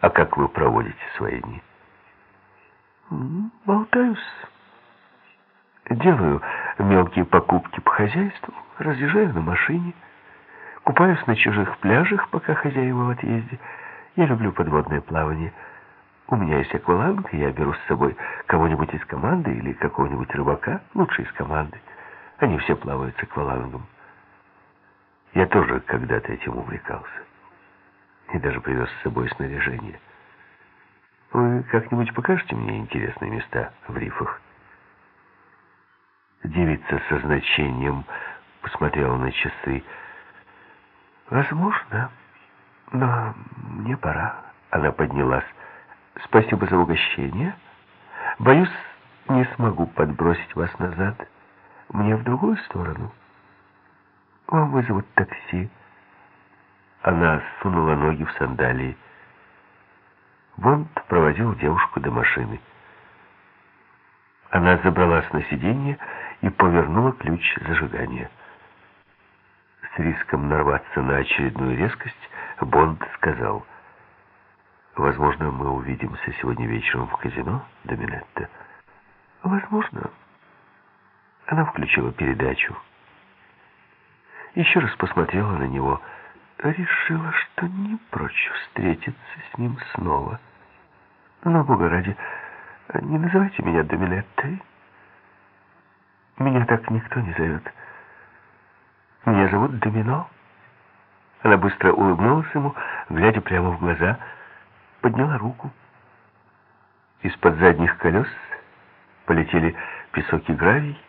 А как вы проводите свои дни? Болтаюсь. Делаю мелкие покупки по хозяйству, разъезжаю на машине, купаюсь на чужих пляжах, пока хозяева в отъезде. Я люблю подводное плавание. У меня есть акваланг, и я беру с собой кого-нибудь из команды или какого-нибудь рыбака, лучше из команды. Они все плавают с аквалангом. Я тоже когда-то этим увлекался. И даже привез с собой снаряжение. Вы как-нибудь покажете мне интересные места в рифах? Девица со значением посмотрела на часы. Возможно, но мне пора. Она поднялась. Спасибо за угощение. Боюсь, не смогу подбросить вас назад. Мне в другую сторону. Вам вызовут такси. Она сунула ноги в сандалии. Бонд проводил девушку до машины. Она забралась на сиденье и повернула ключ зажигания. С риском нарваться на очередную резкость, Бонд сказал, «Возможно, мы увидимся сегодня вечером в казино, Доминетта?» «Возможно». Она включила передачу. Еще раз посмотрела на него. Решила, что не прочь встретиться с ним снова. Но, Бога ради, не называйте меня Доминеттой. Меня так никто не зовет. Меня зовут Домино. Она быстро улыбнулась ему, глядя прямо в глаза, подняла руку. Из-под задних колес полетели песок и гравий.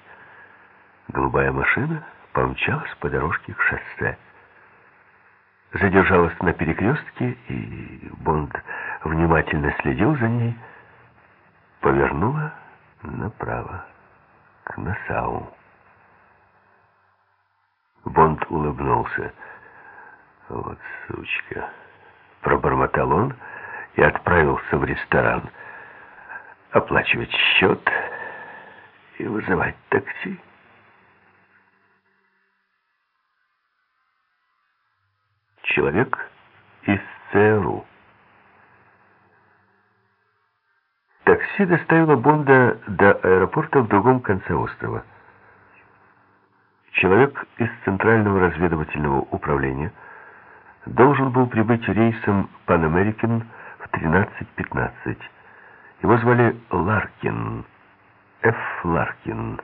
Голубая машина помчалась по дорожке к шоссе. Задержалась на перекрестке, и Бонд внимательно следил за ней, повернула направо, к Насау. Бонд улыбнулся. «Вот сучка!» Пробормотал он и отправился в ресторан. Оплачивать счет и вызывать такси. Человек из ЦРУ. Такси доставило Бонда до аэропорта в другом конце острова. Человек из Центрального разведывательного управления должен был прибыть рейсом Pan American в 13.15. Его звали Ларкин, Ф. Ларкин.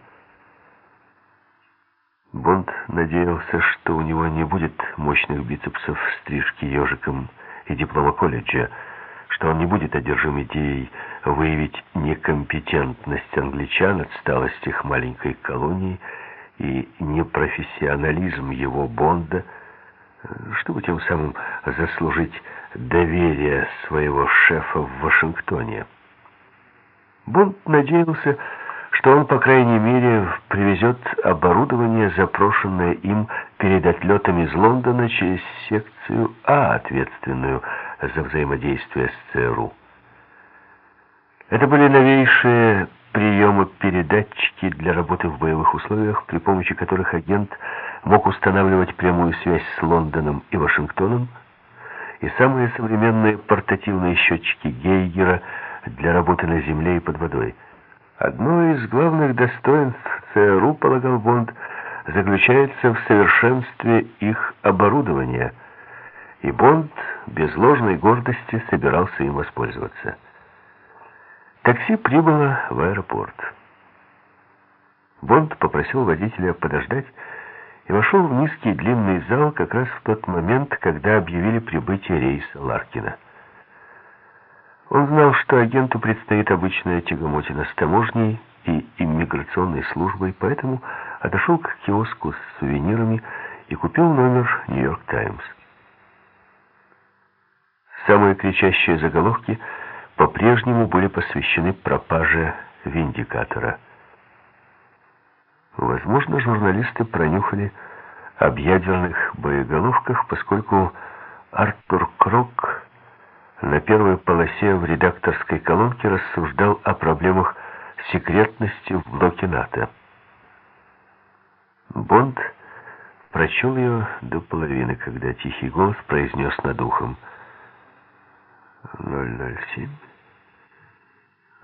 Бонд надеялся, что у него не будет мощных бицепсов стрижки ежиком и диплома колледжа, что он не будет одержим идеей выявить некомпетентность англичан, отсталость их маленькой колонии и непрофессионализм его Бонда, чтобы тем самым заслужить доверие своего шефа в Вашингтоне. Бонд надеялся, что он, по крайней мере, привезет оборудование, запрошенное им перед отлетом из Лондона через секцию А, ответственную за взаимодействие с ЦРУ. Это были новейшие приемы-передатчики для работы в боевых условиях, при помощи которых агент мог устанавливать прямую связь с Лондоном и Вашингтоном, и самые современные портативные счетчики Гейгера для работы на земле и под водой – Одно из главных достоинств ЦРУ, полагал Бонд, заключается в совершенстве их оборудования, и Бонд без ложной гордости собирался им воспользоваться. Такси прибыло в аэропорт. Бонд попросил водителя подождать и вошел в низкий длинный зал как раз в тот момент, когда объявили прибытие рейса Ларкина. Он знал, что агенту предстоит обычная тягомотина с таможней и иммиграционной службой, поэтому отошел к киоску с сувенирами и купил номер «Нью-Йорк Таймс». Самые кричащие заголовки по-прежнему были посвящены пропаже виндикатора. Возможно, журналисты пронюхали об ядерных боеголовках, поскольку Артур Крок на первой полосе в редакторской колонке рассуждал о проблемах секретности в блоке НАТО. Бонд прочел ее до половины, когда тихий голос произнес над ухом. Но 007